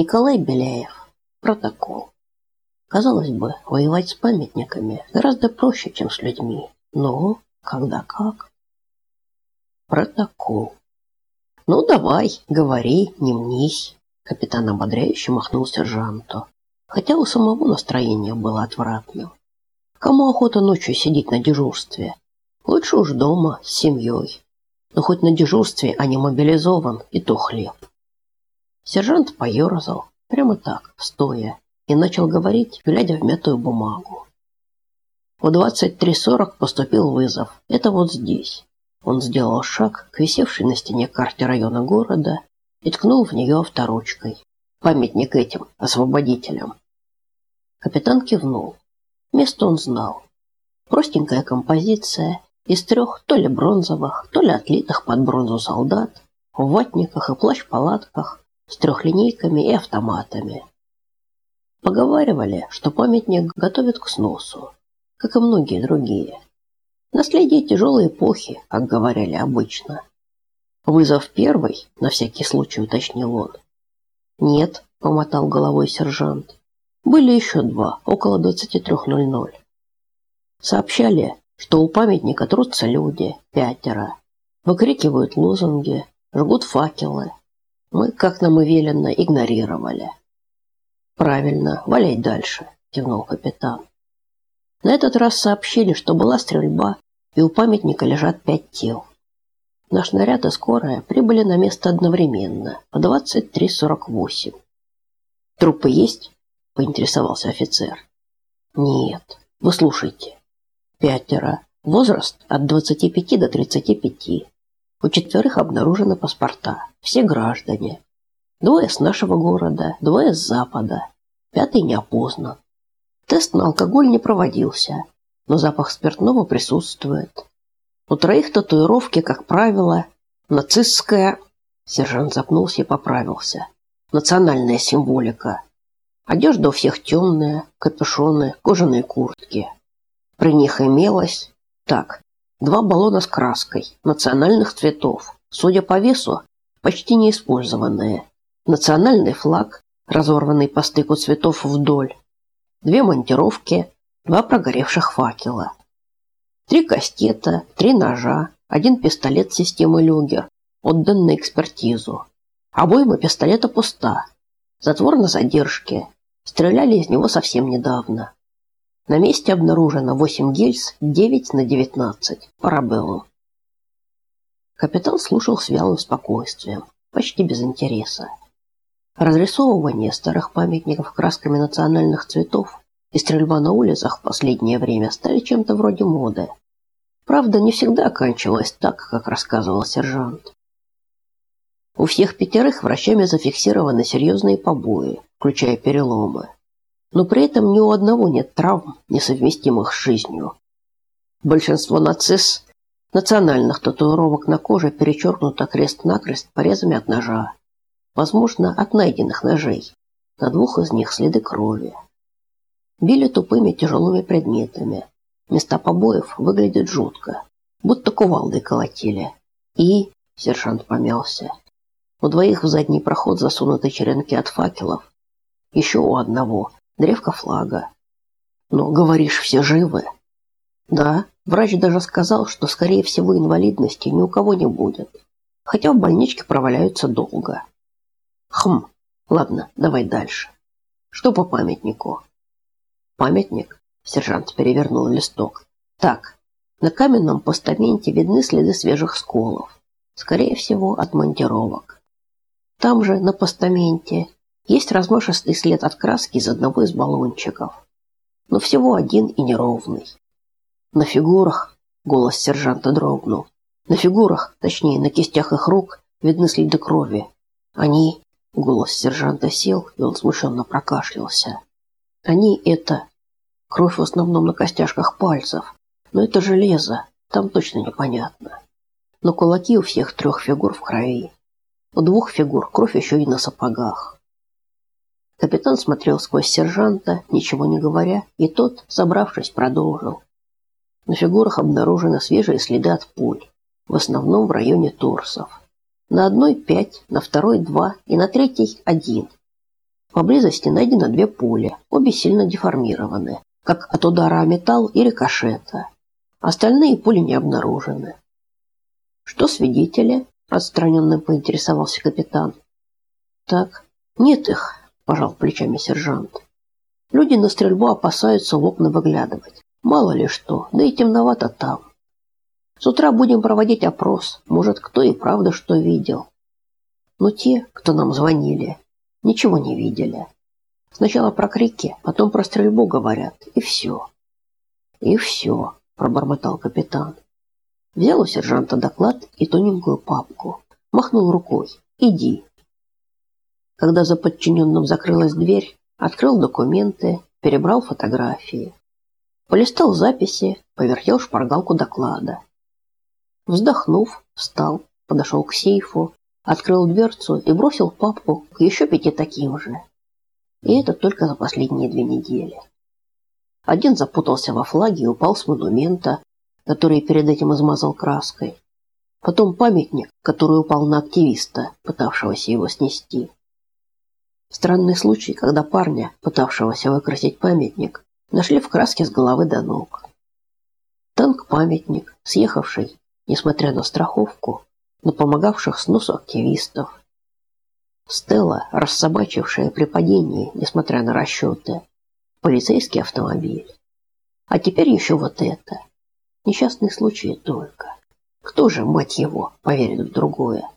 Николай Беляев. Протокол. Казалось бы, воевать с памятниками гораздо проще, чем с людьми. Но когда как? Протокол. Ну давай, говори, не мнись. Капитан ободряюще махнул сержанту. Хотя у самого настроение было отвратным. Кому охота ночью сидеть на дежурстве? Лучше уж дома, с семьей. Но хоть на дежурстве, а не мобилизован, и то хлеб. Сержант поерзал, прямо так, стоя, и начал говорить, глядя в мятую бумагу. В 23.40 поступил вызов. Это вот здесь. Он сделал шаг к висевшей на стене карте района города и ткнул в нее авторучкой. Памятник этим освободителям. Капитан кивнул. Место он знал. Простенькая композиция из трех то ли бронзовых, то ли отлитых под бронзу солдат, в ватниках и плащ-палатках, с трехлинейками и автоматами. Поговаривали, что памятник готовят к сносу, как и многие другие. Наследие тяжелой эпохи, как говорили обычно. Вызов первый, на всякий случай уточнил он. Нет, помотал головой сержант. Были еще два, около 23.00. Сообщали, что у памятника трутся люди, пятеро. Выкрикивают лозунги, жгут факелы. Мы, как нам и велено, игнорировали. Правильно, валяй дальше, кивнул капитан. На этот раз сообщили, что была стрельба, и у памятника лежат пять тел. Наш наряд и скорая прибыли на место одновременно, в 23.48. Трупы есть? поинтересовался офицер. Нет. Вы слушайте. Пятеро. Возраст от 25 до 35. У четверых обнаружены паспорта. Все граждане. Двое с нашего города, двое с запада. Пятый не опознан. Тест на алкоголь не проводился, но запах спиртного присутствует. У троих татуировки, как правило, нацистская... Сержант запнулся и поправился. Национальная символика. Одежда у всех темная, капюшоны, кожаные куртки. При них имелось... Так, два баллона с краской, национальных цветов. Судя по весу, почти неиспользованные национальный флаг, разорванный по стыку цветов вдоль, две монтировки, два прогоревших факела, три кастета, три ножа, один пистолет системы Люгер, отдан на экспертизу. Обойма пистолета пуста. Затвор на задержке. Стреляли из него совсем недавно. На месте обнаружено 8 гильз 9 на 19 парабеллум. Капитан слушал с вялым спокойствием, почти без интереса. Разрисовывание старых памятников красками национальных цветов и стрельба на улицах в последнее время стали чем-то вроде моды. Правда, не всегда оканчивалось так, как рассказывал сержант. У всех пятерых врачами зафиксированы серьезные побои, включая переломы. Но при этом ни у одного нет травм, несовместимых с жизнью. Большинство нацис национальных татуировок на коже перечеркнуто крест-накрест порезами от ножа возможно, от найденных ножей. На двух из них следы крови. Били тупыми тяжелыми предметами. Места побоев выглядят жутко, будто кувалдой колотили. И сержант помялся. У двоих в задний проход засунуты черенки от факелов. Еще у одного древко флага. Но говоришь, все живы? Да, врач даже сказал, что скорее всего инвалидности ни у кого не будет. Хотя в больничке проваляются долго. Хм, ладно, давай дальше. Что по памятнику? Памятник? Сержант перевернул листок. Так, на каменном постаменте видны следы свежих сколов. Скорее всего, от монтировок. Там же, на постаменте, есть размашистый след от краски из одного из баллончиков. Но всего один и неровный. На фигурах, голос сержанта дрогнул, на фигурах, точнее, на кистях их рук, видны следы крови. Они Голос сержанта сел, и он смущенно прокашлялся. Они это... Кровь в основном на костяшках пальцев. Но это железо, там точно непонятно. Но кулаки у всех трех фигур в крови. У двух фигур кровь еще и на сапогах. Капитан смотрел сквозь сержанта, ничего не говоря, и тот, собравшись, продолжил. На фигурах обнаружены свежие следы от пуль, в основном в районе торсов. На одной пять, на второй два и на третьей один. Поблизости найдено две пули, обе сильно деформированы, как от удара о металл и рикошета. Остальные пули не обнаружены. Что свидетели? Отстраненно поинтересовался капитан. Так, нет их, пожал плечами сержант. Люди на стрельбу опасаются в окна выглядывать. Мало ли что, да и темновато там. С утра будем проводить опрос. Может, кто и правда что видел. Но те, кто нам звонили, ничего не видели. Сначала про крики, потом про стрельбу говорят, и все. И все, пробормотал капитан. Взял у сержанта доклад и тоненькую папку. Махнул рукой. Иди. Когда за подчиненным закрылась дверь, открыл документы, перебрал фотографии. Полистал записи, повертел шпаргалку доклада. Вздохнув, встал, подошел к сейфу, открыл дверцу и бросил папку к еще пяти таким же. И это только за последние две недели. Один запутался во флаге и упал с монумента, который перед этим измазал краской. Потом памятник, который упал на активиста, пытавшегося его снести. Странный случай, когда парня, пытавшегося выкрасить памятник, нашли в краске с головы до ног. Танк-памятник, съехавший, несмотря на страховку, на помогавших сносу активистов. Стелла, рассобачившая при падении, несмотря на расчеты. Полицейский автомобиль. А теперь еще вот это. Несчастный случай только. Кто же, мать его, поверит в другое?